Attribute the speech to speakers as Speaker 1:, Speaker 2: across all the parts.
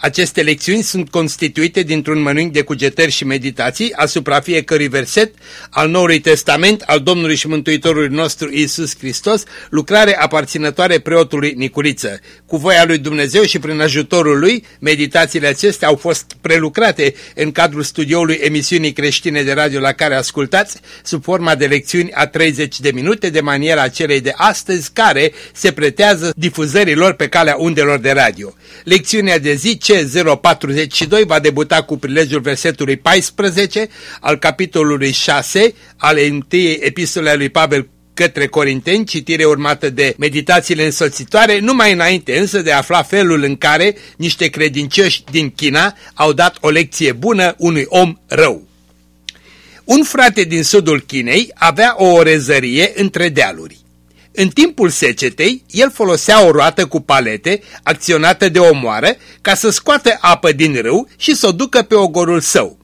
Speaker 1: Aceste lecțiuni sunt constituite dintr-un mănânc de cugetări și meditații asupra fiecărui verset al Noului Testament al Domnului și Mântuitorului nostru Isus Hristos, lucrare aparținătoare preotului Nicuriță. Cu voia lui Dumnezeu și prin ajutorul lui, meditațiile acestea au fost prelucrate în cadrul studioului emisiunii creștine de radio la care ascultați, sub forma de lecțiuni a 30 de minute de maniera celei de astăzi, care se pretează difuzărilor pe calea undelor de radio. Lecțiunea de zi C042 va debuta cu prilejul versetului 14 al capitolului 6 ale întâiei epistole a lui Pavel către Corinteni, citire urmată de meditațiile însoțitoare, numai înainte însă de a afla felul în care niște credincioși din China au dat o lecție bună unui om rău. Un frate din sudul Chinei avea o orezărie între dealuri. În timpul secetei, el folosea o roată cu palete, acționată de o moară, ca să scoată apă din râu și să o ducă pe ogorul său.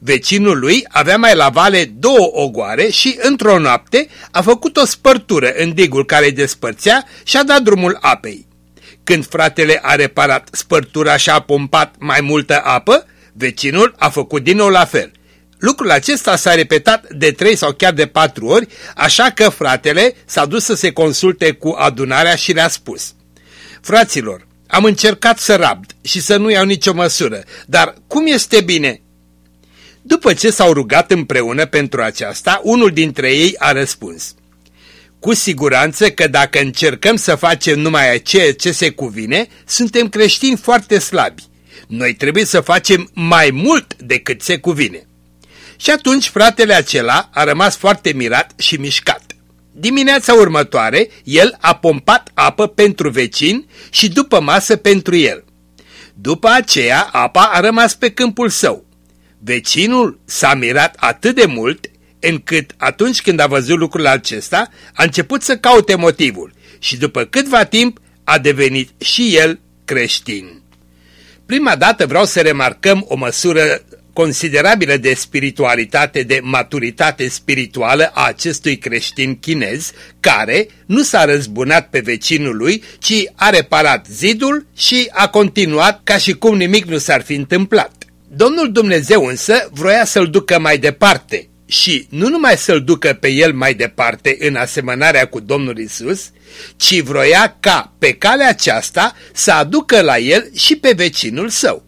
Speaker 1: Vecinul lui avea mai la vale două ogoare și, într-o noapte, a făcut o spărtură în digul care despărțea și a dat drumul apei. Când fratele a reparat spărtura și a pompat mai multă apă, vecinul a făcut din nou la fel – Lucrul acesta s-a repetat de trei sau chiar de patru ori, așa că fratele s-a dus să se consulte cu adunarea și le-a spus. Fraților, am încercat să rabd și să nu iau nicio măsură, dar cum este bine? După ce s-au rugat împreună pentru aceasta, unul dintre ei a răspuns. Cu siguranță că dacă încercăm să facem numai ceea ce se cuvine, suntem creștini foarte slabi. Noi trebuie să facem mai mult decât se cuvine. Și atunci fratele acela a rămas foarte mirat și mișcat. Dimineața următoare, el a pompat apă pentru vecin și după masă pentru el. După aceea, apa a rămas pe câmpul său. Vecinul s-a mirat atât de mult încât atunci când a văzut lucrul acesta, a început să caute motivul și după câtva timp a devenit și el creștin. Prima dată vreau să remarcăm o măsură considerabilă de spiritualitate, de maturitate spirituală a acestui creștin chinez, care nu s-a răzbunat pe vecinul lui, ci a reparat zidul și a continuat ca și cum nimic nu s-ar fi întâmplat. Domnul Dumnezeu însă vroia să-l ducă mai departe și nu numai să-l ducă pe el mai departe în asemănarea cu Domnul Isus, ci vroia ca pe calea aceasta să aducă la el și pe vecinul său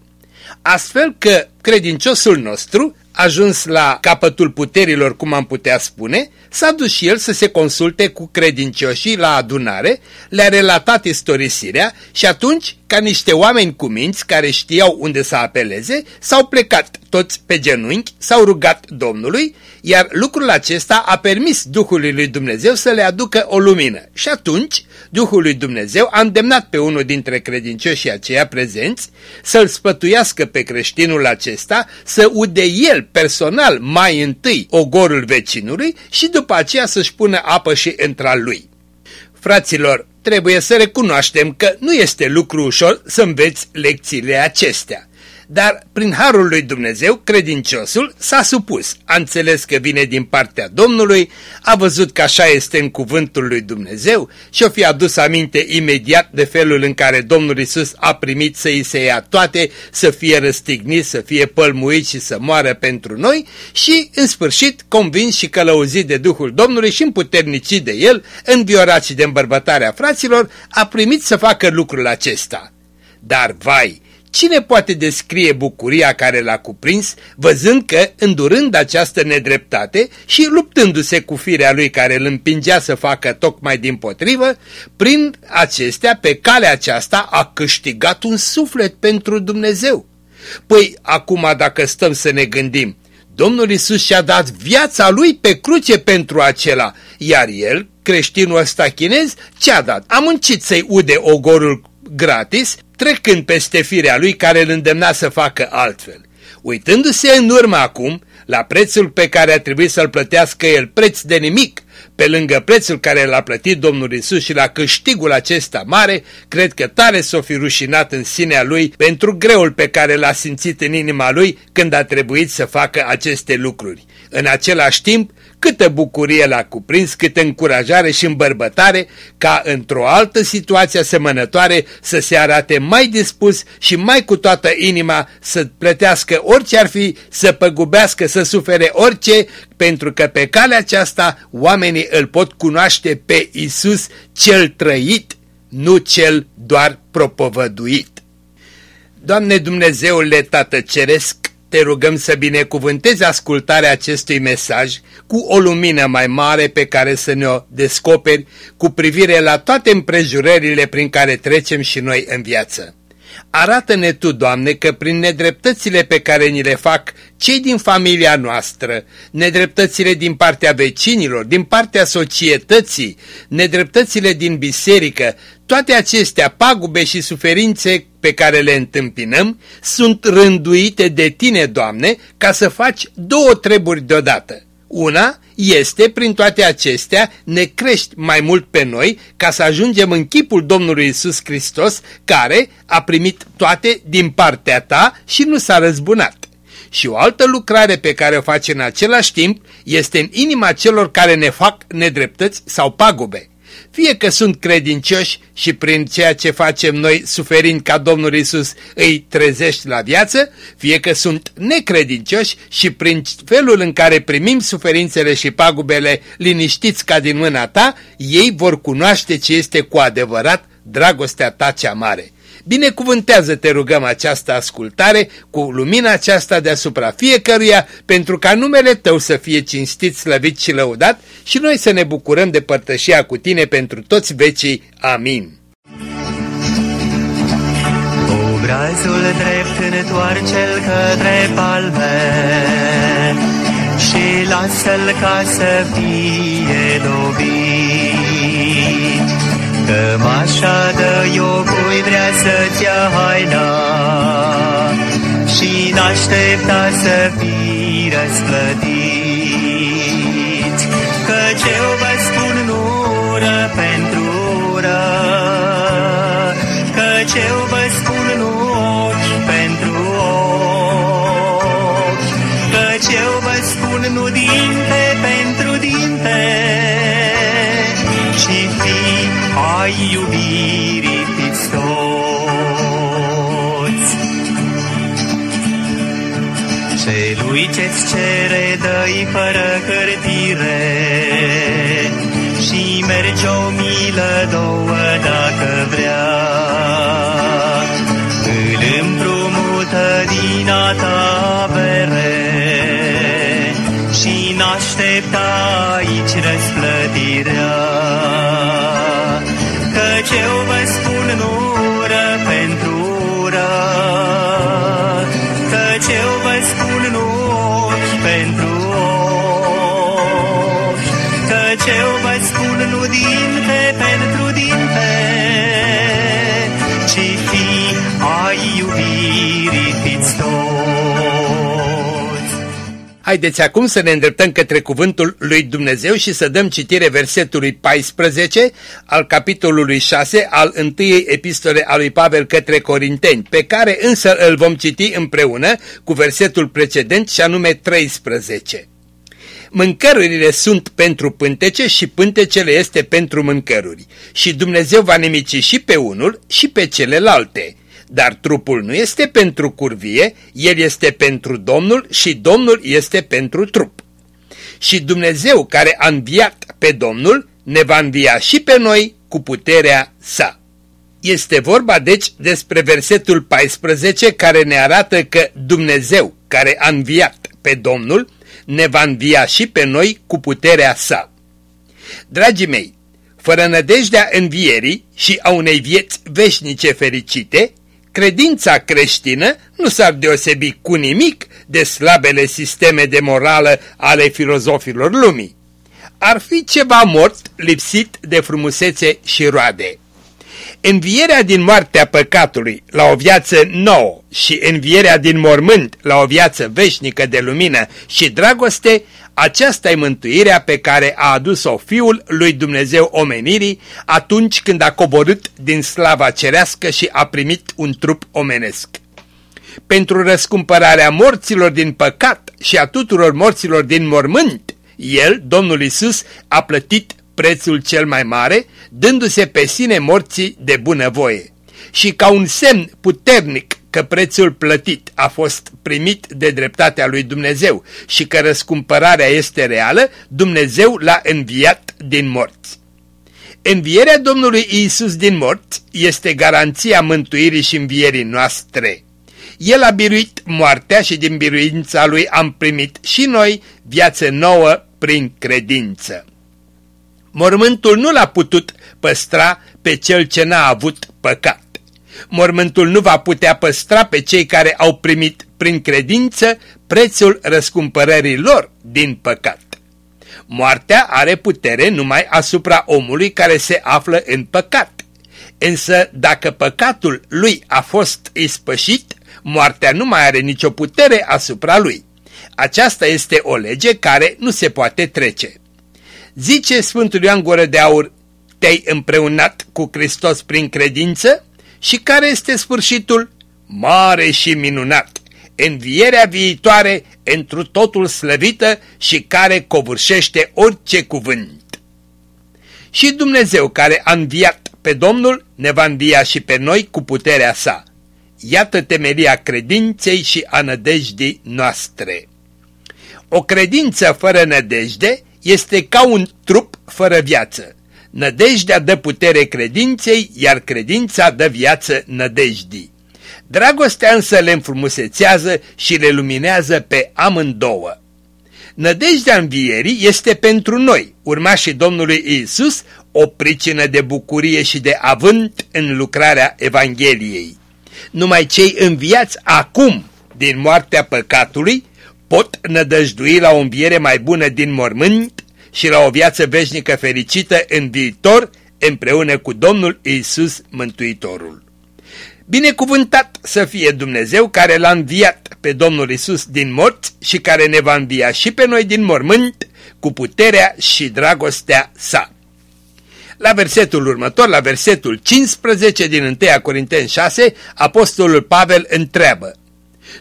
Speaker 1: astfel că credinciosul nostru, ajuns la capătul puterilor, cum am putea spune, s-a dus și el să se consulte cu credincioșii la adunare, le-a relatat istorisirea și atunci, ca niște oameni cu minți care știau unde să apeleze, s-au plecat toți pe genunchi, s-au rugat Domnului, iar lucrul acesta a permis Duhului lui Dumnezeu să le aducă o lumină. Și atunci, Duhul lui Dumnezeu a îndemnat pe unul dintre credincioșii aceia prezenți să-l spătuiască pe creștinul acesta, să ude el personal mai întâi ogorul vecinului și după aceea să-și pună apă și între lui. Fraților, trebuie să recunoaștem că nu este lucru ușor să înveți lecțiile acestea. Dar prin harul lui Dumnezeu, credinciosul s-a supus, a înțeles că vine din partea Domnului, a văzut că așa este în cuvântul lui Dumnezeu și o fi adus aminte imediat de felul în care Domnul Isus a primit să îi se ia toate, să fie răstignit, să fie pălmuit și să moară pentru noi și, în sfârșit, convins și călăuzit de Duhul Domnului și împuternicit de El, înviorat și de îmbărbătarea fraților, a primit să facă lucrul acesta. Dar, vai, Cine poate descrie bucuria care l-a cuprins, văzând că, îndurând această nedreptate și luptându-se cu firea lui care îl împingea să facă tocmai din potrivă, prin acestea, pe calea aceasta, a câștigat un suflet pentru Dumnezeu. Păi, acum dacă stăm să ne gândim, Domnul Isus și-a dat viața lui pe cruce pentru acela, iar el, creștinul ăsta chinez, ce-a dat? A muncit să-i ude ogorul gratis, trecând peste firea lui care îl îndemna să facă altfel. Uitându-se în urmă acum, la prețul pe care a trebuit să-l plătească el, preț de nimic, pe lângă prețul care l-a plătit Domnul Isus și la câștigul acesta mare, cred că tare s-o fi rușinat în sinea lui pentru greul pe care l-a simțit în inima lui când a trebuit să facă aceste lucruri. În același timp, câtă bucurie l-a cuprins, câtă încurajare și îmbărbătare, ca într-o altă situație asemănătoare să se arate mai dispus și mai cu toată inima să plătească orice ar fi, să păgubească, să sufere orice, pentru că pe calea aceasta oamenii îl pot cunoaște pe Isus cel trăit, nu cel doar propovăduit. Doamne Dumnezeule Tată Ceresc, te rugăm să binecuvântezi ascultarea acestui mesaj cu o lumină mai mare pe care să ne-o descoperi cu privire la toate împrejurările prin care trecem și noi în viață. Arată-ne Tu, Doamne, că prin nedreptățile pe care ni le fac cei din familia noastră, nedreptățile din partea vecinilor, din partea societății, nedreptățile din biserică, toate acestea pagube și suferințe pe care le întâmpinăm sunt rânduite de Tine, Doamne, ca să faci două treburi deodată. Una este, prin toate acestea, ne crești mai mult pe noi ca să ajungem în chipul Domnului Isus Hristos, care a primit toate din partea ta și nu s-a răzbunat. Și o altă lucrare pe care o face în același timp este în inima celor care ne fac nedreptăți sau pagube. Fie că sunt credincioși și prin ceea ce facem noi suferind ca Domnul Isus îi trezești la viață, fie că sunt necredincioși și prin felul în care primim suferințele și pagubele liniștiți ca din mâna ta, ei vor cunoaște ce este cu adevărat dragostea ta cea mare. Binecuvântează, te rugăm, această ascultare cu lumina aceasta deasupra fiecăruia, pentru ca numele Tău să fie cinstit, slăvit și lăudat și noi să ne bucurăm de părtășia cu Tine pentru toți vecii. Amin.
Speaker 2: Obrazul drept întoarce-l către palme și lasă-l ca să fie dobit. Cămașa de iocui vrea să-ți ia haina și n-aștepta să fii răsplătit. Căci eu ai iubirii fiți toți. Celui ce-ți cere dă-i fără hârtire și merge o milă două
Speaker 1: Haideți acum să ne îndreptăm către cuvântul lui Dumnezeu și să dăm citire versetului 14 al capitolului 6 al întâiei epistole a lui Pavel către Corinteni, pe care însă îl vom citi împreună cu versetul precedent și anume 13. Mâncărurile sunt pentru pântece și pântecele este pentru mâncăruri și Dumnezeu va nimici și pe unul și pe celelalte. Dar trupul nu este pentru curvie, el este pentru Domnul și Domnul este pentru trup. Și Dumnezeu care a înviat pe Domnul ne va învia și pe noi cu puterea sa. Este vorba deci despre versetul 14 care ne arată că Dumnezeu care a înviat pe Domnul ne va învia și pe noi cu puterea sa. Dragii mei, fără nădejdea învierii și a unei vieți veșnice fericite, credința creștină nu s-ar deosebi cu nimic de slabele sisteme de morală ale filozofilor lumii. Ar fi ceva mort lipsit de frumusețe și roade. Învierea din moartea păcatului la o viață nouă și învierea din mormânt la o viață veșnică de lumină și dragoste, aceasta e mântuirea pe care a adus-o Fiul lui Dumnezeu omenirii atunci când a coborât din slava cerească și a primit un trup omenesc. Pentru răscumpărarea morților din păcat și a tuturor morților din mormânt, El, Domnul Isus, a plătit prețul cel mai mare, dându-se pe sine morții de bunăvoie. Și ca un semn puternic că prețul plătit a fost primit de dreptatea lui Dumnezeu și că răscumpărarea este reală, Dumnezeu l-a înviat din morți. Învierea Domnului Isus din morți este garanția mântuirii și învierii noastre. El a biruit moartea și din biruința lui am primit și noi viață nouă prin credință. Mormântul nu l-a putut păstra pe cel ce n-a avut păcat. Mormântul nu va putea păstra pe cei care au primit prin credință prețul răscumpărării lor din păcat. Moartea are putere numai asupra omului care se află în păcat. Însă dacă păcatul lui a fost ispășit, moartea nu mai are nicio putere asupra lui. Aceasta este o lege care nu se poate trece. Zice Sfântul Ioan Gură de Aur, te-ai împreunat cu Hristos prin credință? Și care este sfârșitul? Mare și minunat! Învierea viitoare, întru totul slăvită și care covârșește orice cuvânt. Și Dumnezeu care a înviat pe Domnul ne va învia și pe noi cu puterea sa. Iată temelia credinței și a nădejdii noastre. O credință fără nădejde este ca un trup fără viață. Nădejdea dă putere credinței, iar credința dă viață nădejdii. Dragostea însă le înfrumusețează și le luminează pe amândouă. Nădejdea învierii este pentru noi, urmașii Domnului Isus, o pricină de bucurie și de avânt în lucrarea Evangheliei. Numai cei înviați acum din moartea păcatului pot nădăjdui la o înviere mai bună din mormânt și la o viață veșnică fericită în viitor împreună cu Domnul Isus Mântuitorul. Binecuvântat să fie Dumnezeu care l-a înviat pe Domnul Isus din morți și care ne va învia și pe noi din mormânt cu puterea și dragostea sa. La versetul următor, la versetul 15 din 1 Corinteni 6, Apostolul Pavel întreabă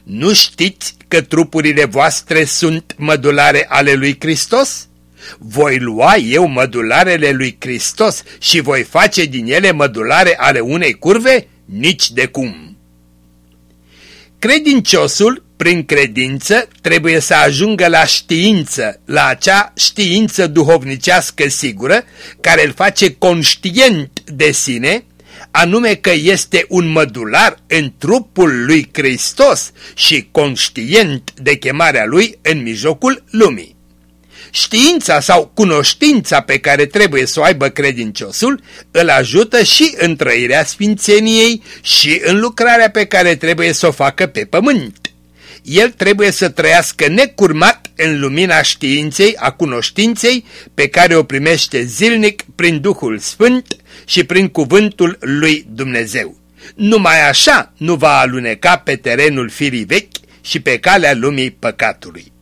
Speaker 1: Nu știți că trupurile voastre sunt mădulare ale lui Hristos? Voi lua eu mădularele lui Hristos și voi face din ele mădulare ale unei curve? Nici de cum. Credinciosul, prin credință, trebuie să ajungă la știință, la acea știință duhovnicească sigură, care îl face conștient de sine, anume că este un mădular în trupul lui Hristos și conștient de chemarea lui în mijlocul lumii. Știința sau cunoștința pe care trebuie să o aibă credinciosul îl ajută și în trăirea sfințeniei și în lucrarea pe care trebuie să o facă pe pământ. El trebuie să trăiască necurmat în lumina științei, a cunoștinței pe care o primește zilnic prin Duhul Sfânt și prin cuvântul lui Dumnezeu. Numai așa nu va aluneca pe terenul firii vechi și pe calea lumii păcatului.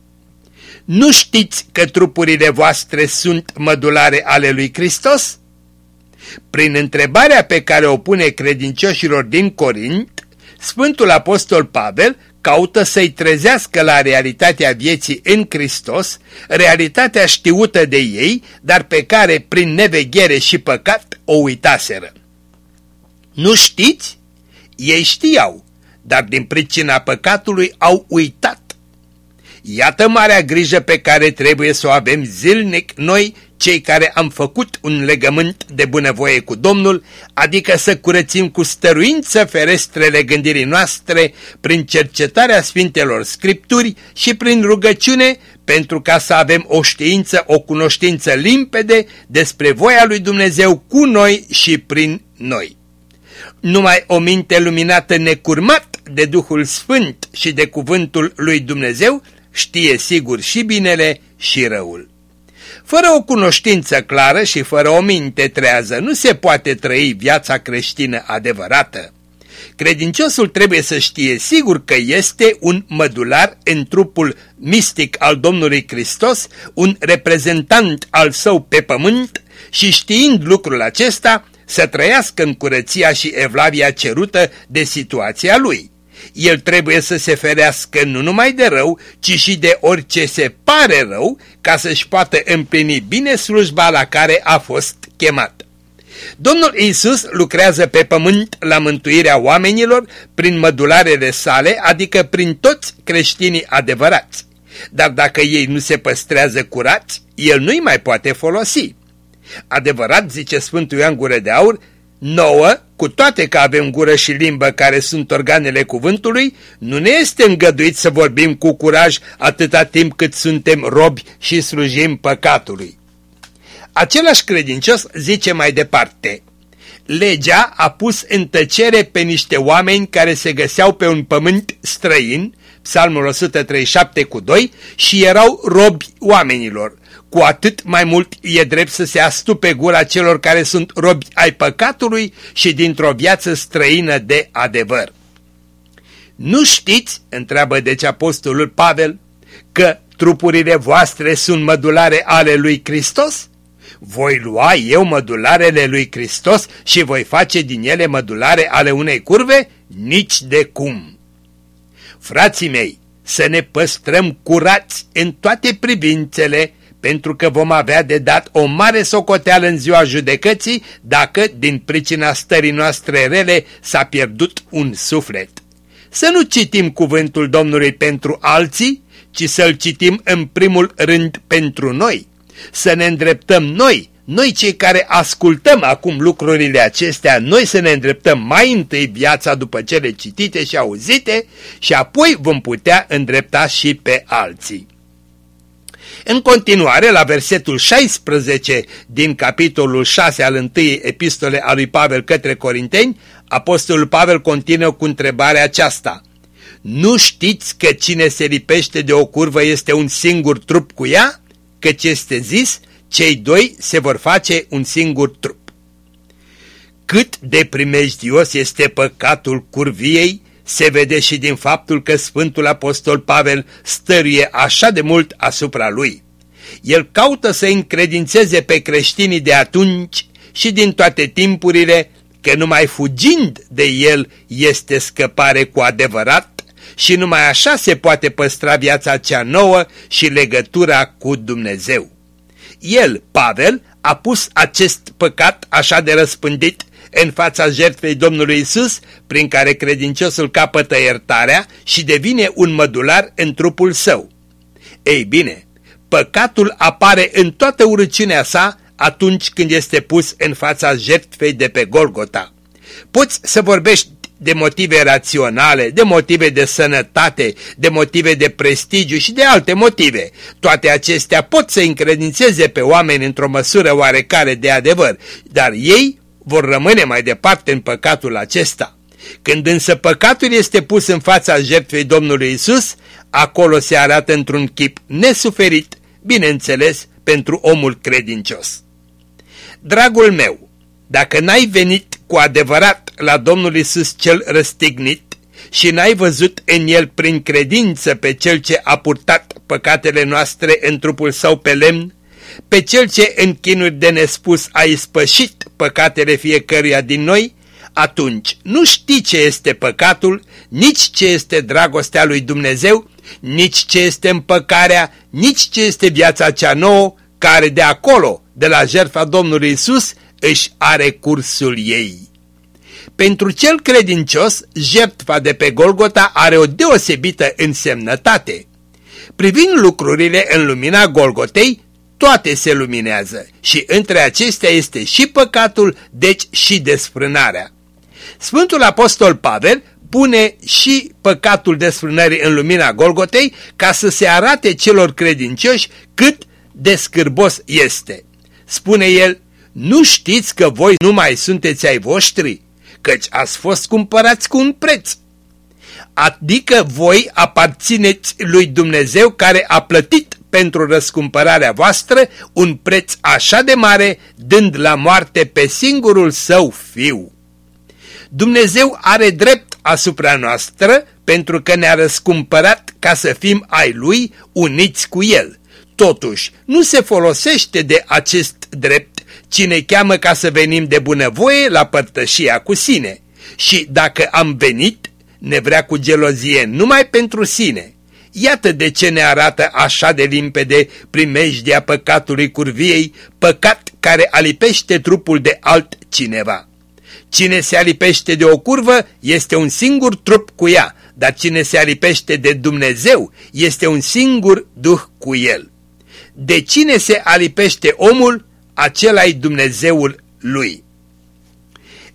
Speaker 1: Nu știți că trupurile voastre sunt mădulare ale lui Hristos? Prin întrebarea pe care o pune credincioșilor din Corint, Sfântul Apostol Pavel caută să-i trezească la realitatea vieții în Hristos, realitatea știută de ei, dar pe care prin neveghere și păcat o uitaseră. Nu știți? Ei știau, dar din pricina păcatului au uitat Iată marea grijă pe care trebuie să o avem zilnic noi, cei care am făcut un legământ de bunăvoie cu Domnul, adică să curățim cu stăruință ferestrele gândirii noastre prin cercetarea Sfintelor Scripturi și prin rugăciune pentru ca să avem o știință, o cunoștință limpede despre voia lui Dumnezeu cu noi și prin noi. Numai o minte luminată necurmat de Duhul Sfânt și de cuvântul lui Dumnezeu știe sigur și binele și răul. Fără o cunoștință clară și fără o minte trează nu se poate trăi viața creștină adevărată. Credinciosul trebuie să știe sigur că este un mădular în trupul mistic al Domnului Hristos, un reprezentant al său pe pământ și știind lucrul acesta, să trăiască în curăția și evlavia cerută de situația lui. El trebuie să se ferească nu numai de rău, ci și de orice se pare rău, ca să-și poată împlini bine slujba la care a fost chemat. Domnul Isus lucrează pe pământ la mântuirea oamenilor prin mădularele sale, adică prin toți creștinii adevărați. Dar dacă ei nu se păstrează curați, el nu-i mai poate folosi. Adevărat, zice Sfântul Ioan Gură de Aur, nouă, cu toate că avem gură și limbă care sunt organele cuvântului, nu ne este îngăduit să vorbim cu curaj atâta timp cât suntem robi și slujim păcatului. Același credincios zice mai departe, legea a pus în tăcere pe niște oameni care se găseau pe un pământ străin, psalmul 137 cu 2, și erau robi oamenilor. Cu atât mai mult e drept să se astupe gura celor care sunt robi ai păcatului și dintr-o viață străină de adevăr. Nu știți, întreabă deci apostolul Pavel, că trupurile voastre sunt mădulare ale lui Hristos? Voi lua eu mădularele lui Hristos și voi face din ele mădulare ale unei curve? Nici de cum! Frații mei, să ne păstrăm curați în toate privințele, pentru că vom avea de dat o mare socoteală în ziua judecății dacă, din pricina stării noastre rele, s-a pierdut un suflet. Să nu citim cuvântul Domnului pentru alții, ci să-l citim în primul rând pentru noi să ne îndreptăm noi, noi cei care ascultăm acum lucrurile acestea, noi să ne îndreptăm mai întâi viața după cele citite și auzite și apoi vom putea îndrepta și pe alții. În continuare, la versetul 16 din capitolul 6 al întâiei epistole a lui Pavel către Corinteni, apostolul Pavel continuă cu întrebarea aceasta. Nu știți că cine se lipește de o curvă este un singur trup cu ea? căci este zis, cei doi se vor face un singur trup. Cât de primejdios este păcatul curviei, se vede și din faptul că Sfântul Apostol Pavel stăruie așa de mult asupra lui. El caută să încredințeze pe creștinii de atunci și din toate timpurile că numai fugind de el este scăpare cu adevărat și numai așa se poate păstra viața cea nouă și legătura cu Dumnezeu. El, Pavel, a pus acest păcat așa de răspândit în fața jertfei Domnului Isus, prin care credinciosul capătă iertarea și devine un mădular în trupul său. Ei bine, păcatul apare în toată urăciunea sa atunci când este pus în fața jertfei de pe Golgota. Poți să vorbești de motive raționale, de motive de sănătate, de motive de prestigiu și de alte motive. Toate acestea pot să încredințeze pe oameni într-o măsură oarecare de adevăr, dar ei vor rămâne mai departe în păcatul acesta. Când însă păcatul este pus în fața jertfei Domnului Isus, acolo se arată într-un chip nesuferit, bineînțeles, pentru omul credincios. Dragul meu, dacă n-ai venit cu adevărat la Domnul Isus cel răstignit și n-ai văzut în el prin credință pe cel ce a purtat păcatele noastre în trupul său pe lemn, pe cel ce în chinuri de nespus a ispășit păcatele fiecăruia din noi, atunci nu știi ce este păcatul, nici ce este dragostea lui Dumnezeu, nici ce este împăcarea, nici ce este viața cea nouă, care de acolo, de la jertfa Domnului Isus, își are cursul ei. Pentru cel credincios, jertfa de pe Golgota are o deosebită însemnătate. Privind lucrurile în lumina Golgotei, toate se luminează și între acestea este și păcatul, deci și desfrânarea. Sfântul Apostol Pavel pune și păcatul desfrânării în lumina Golgotei ca să se arate celor credincioși cât de scârbos este. Spune el, nu știți că voi nu mai sunteți ai voștri, căci ați fost cumpărați cu un preț. Adică voi aparțineți lui Dumnezeu care a plătit pentru răscumpărarea voastră un preț așa de mare, dând la moarte pe singurul său fiu. Dumnezeu are drept asupra noastră pentru că ne-a răscumpărat ca să fim ai Lui uniți cu El. Totuși, nu se folosește de acest drept cine cheamă ca să venim de bunăvoie la părtășia cu sine. Și dacă am venit, ne vrea cu gelozie numai pentru sine. Iată de ce ne arată așa de limpede primejdia păcatului curviei, păcat care alipește trupul de altcineva. Cine se alipește de o curvă este un singur trup cu ea, dar cine se alipește de Dumnezeu este un singur duh cu el. De cine se alipește omul, acela e Dumnezeul lui.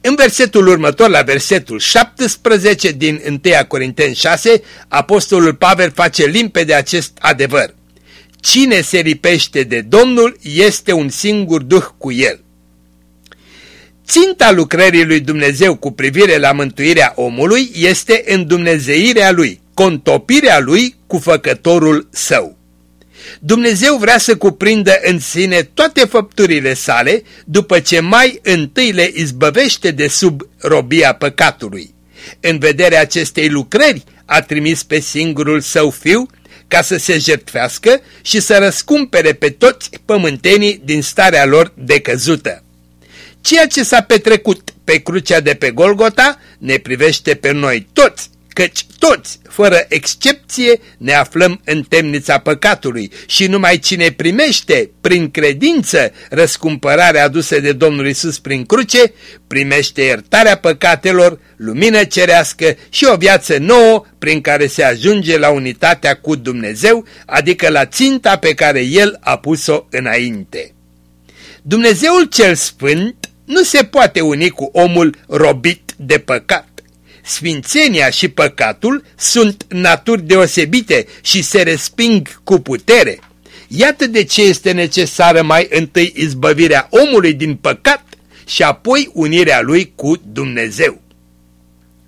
Speaker 1: În versetul următor, la versetul 17 din 1 Corinteni 6, Apostolul Pavel face limpede acest adevăr. Cine se lipește de Domnul este un singur duh cu el. Ținta lucrării lui Dumnezeu cu privire la mântuirea omului este îndumnezeirea lui, contopirea lui cu făcătorul său. Dumnezeu vrea să cuprindă în sine toate făpturile sale după ce mai întâi le izbăvește de sub robia păcatului. În vederea acestei lucrări a trimis pe singurul său fiu ca să se jertfească și să răscumpere pe toți pământenii din starea lor decăzută. Ceea ce s-a petrecut pe crucea de pe Golgota ne privește pe noi toți căci toți, fără excepție, ne aflăm în temnița păcatului și numai cine primește prin credință răscumpărarea adusă de Domnul Isus prin cruce, primește iertarea păcatelor, lumină cerească și o viață nouă prin care se ajunge la unitatea cu Dumnezeu, adică la ținta pe care El a pus-o înainte. Dumnezeul cel Sfânt nu se poate uni cu omul robit de păcat. Sfințenia și păcatul sunt naturi deosebite și se resping cu putere. Iată de ce este necesară mai întâi izbăvirea omului din păcat și apoi unirea lui cu Dumnezeu.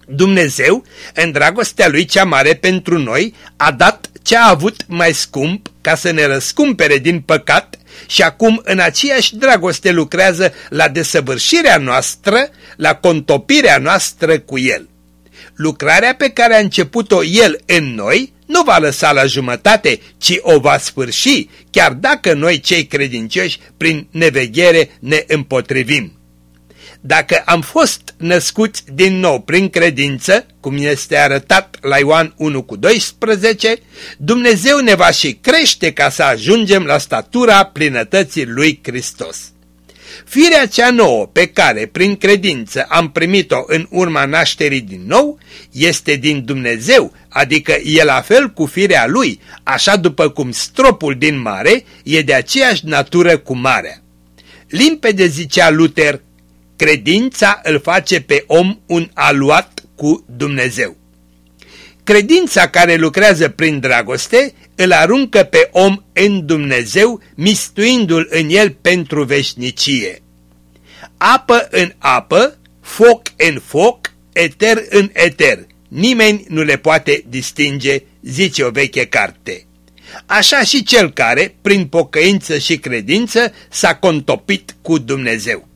Speaker 1: Dumnezeu, în dragostea lui cea mare pentru noi, a dat ce a avut mai scump ca să ne răscumpere din păcat și acum în aceeași dragoste lucrează la desăvârșirea noastră, la contopirea noastră cu El lucrarea pe care a început-o El în noi nu va lăsa la jumătate, ci o va sfârși, chiar dacă noi cei credincioși prin neveghere ne împotrivim. Dacă am fost născuți din nou prin credință, cum este arătat la Ioan 1 cu 12, Dumnezeu ne va și crește ca să ajungem la statura plinătății lui Hristos. Firea cea nouă pe care, prin credință, am primit-o în urma nașterii din nou, este din Dumnezeu, adică e la fel cu firea lui, așa după cum stropul din mare e de aceeași natură cu marea. Limpede zicea Luther, credința îl face pe om un aluat cu Dumnezeu. Credința care lucrează prin dragoste îl aruncă pe om în Dumnezeu, mistuindu-l în el pentru veșnicie. Apă în apă, foc în foc, eter în eter, nimeni nu le poate distinge, zice o veche carte. Așa și cel care, prin pocăință și credință, s-a contopit cu Dumnezeu.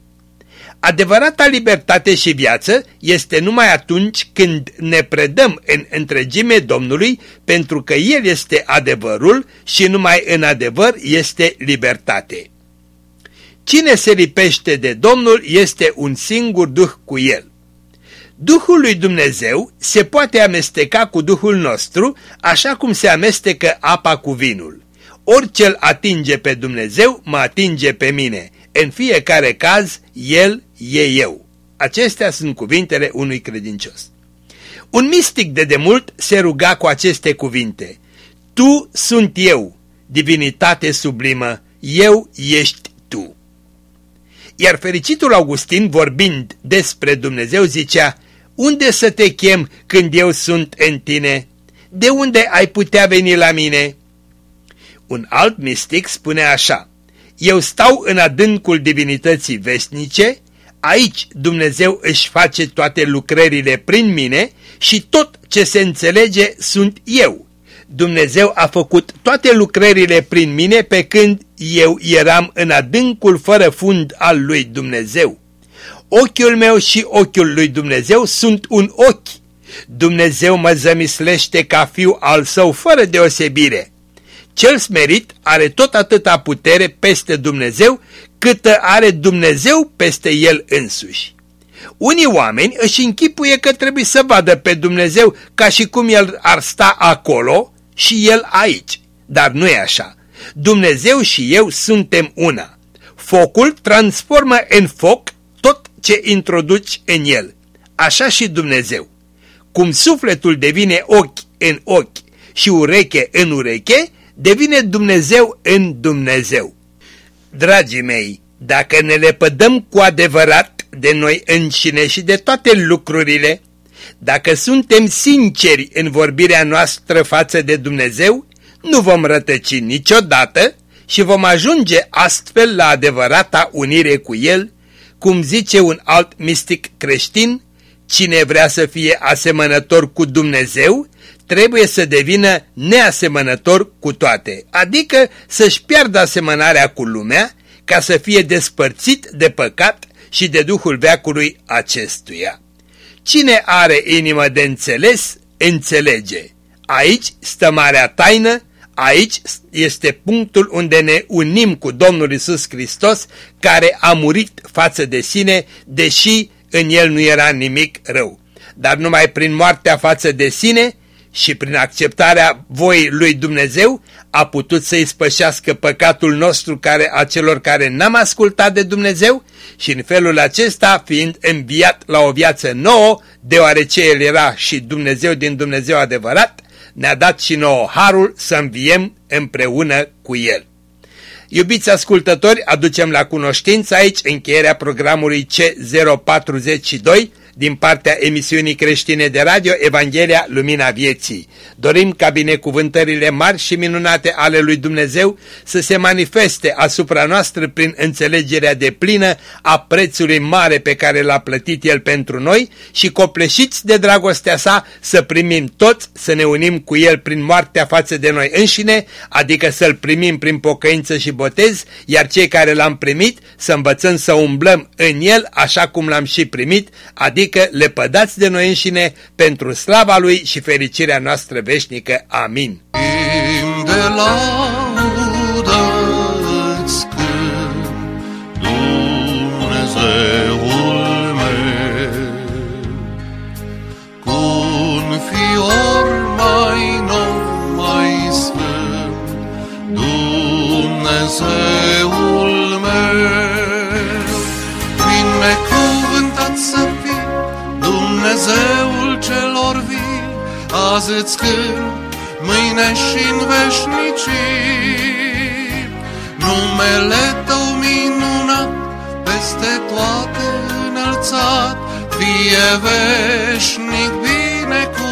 Speaker 1: Adevărata libertate și viață este numai atunci când ne predăm în întregime Domnului pentru că El este adevărul și numai în adevăr este libertate. Cine se lipește de Domnul este un singur Duh cu El. Duhul lui Dumnezeu se poate amesteca cu Duhul nostru așa cum se amestecă apa cu vinul. Orice îl atinge pe Dumnezeu, mă atinge pe mine. În fiecare caz, El e eu. Acestea sunt cuvintele unui credincios. Un mistic de demult se ruga cu aceste cuvinte. Tu sunt eu, divinitate sublimă, eu ești tu. Iar fericitul Augustin, vorbind despre Dumnezeu, zicea, Unde să te chem când eu sunt în tine? De unde ai putea veni la mine? Un alt mistic spune așa, Eu stau în adâncul divinității vesnice, aici Dumnezeu își face toate lucrările prin mine și tot ce se înțelege sunt eu. Dumnezeu a făcut toate lucrările prin mine pe când eu eram în adâncul fără fund al lui Dumnezeu. Ochiul meu și ochiul lui Dumnezeu sunt un ochi. Dumnezeu mă zămislește ca fiu al său fără deosebire. Cel smerit are tot atâta putere peste Dumnezeu cât are Dumnezeu peste el însuși. Unii oameni își închipuie că trebuie să vadă pe Dumnezeu ca și cum el ar sta acolo și el aici, dar nu e așa. Dumnezeu și eu suntem una. Focul transformă în foc tot ce introduci în el. Așa și Dumnezeu. Cum sufletul devine ochi în ochi și ureche în ureche, devine Dumnezeu în Dumnezeu. Dragii mei, dacă ne lepădăm cu adevărat de noi înșine și de toate lucrurile, dacă suntem sinceri în vorbirea noastră față de Dumnezeu, nu vom rătăci niciodată și vom ajunge astfel la adevărata unire cu El, cum zice un alt mistic creștin, cine vrea să fie asemănător cu Dumnezeu, trebuie să devină neasemănător cu toate, adică să-și piardă asemănarea cu lumea, ca să fie despărțit de păcat și de Duhul veacului acestuia. Cine are inimă de înțeles, înțelege. Aici stă marea taină, aici este punctul unde ne unim cu Domnul Isus Hristos, care a murit față de sine, deși în el nu era nimic rău. Dar numai prin moartea față de sine și prin acceptarea voii lui Dumnezeu a putut să-i spășească păcatul nostru care a celor care n-am ascultat de Dumnezeu și în felul acesta fiind înviat la o viață nouă, deoarece El era și Dumnezeu din Dumnezeu adevărat, ne-a dat și nouă harul să înviem împreună cu El. Iubiți ascultători, aducem la cunoștință aici încheierea programului C042, din partea emisiunii creștine de radio Evanghelia Lumina Vieții. Dorim ca binecuvântările mari și minunate ale lui Dumnezeu să se manifeste asupra noastră prin înțelegerea de plină a prețului mare pe care l-a plătit El pentru noi și copleșiți de dragostea sa să primim toți, să ne unim cu El prin moartea față de noi înșine, adică să-L primim prin pocăință și botez, iar cei care l-am primit să învățăm să umblăm în El așa cum l-am și primit, adică adică lepădați de noi înșine pentru slava Lui și fericirea noastră veșnică. Amin.
Speaker 3: de laudă Dumnezeul celor vii, azi îți cânt, mâine și în veșnicii. Numele Tău minunat, peste toate înălțat, fie veșnic binecuvântat.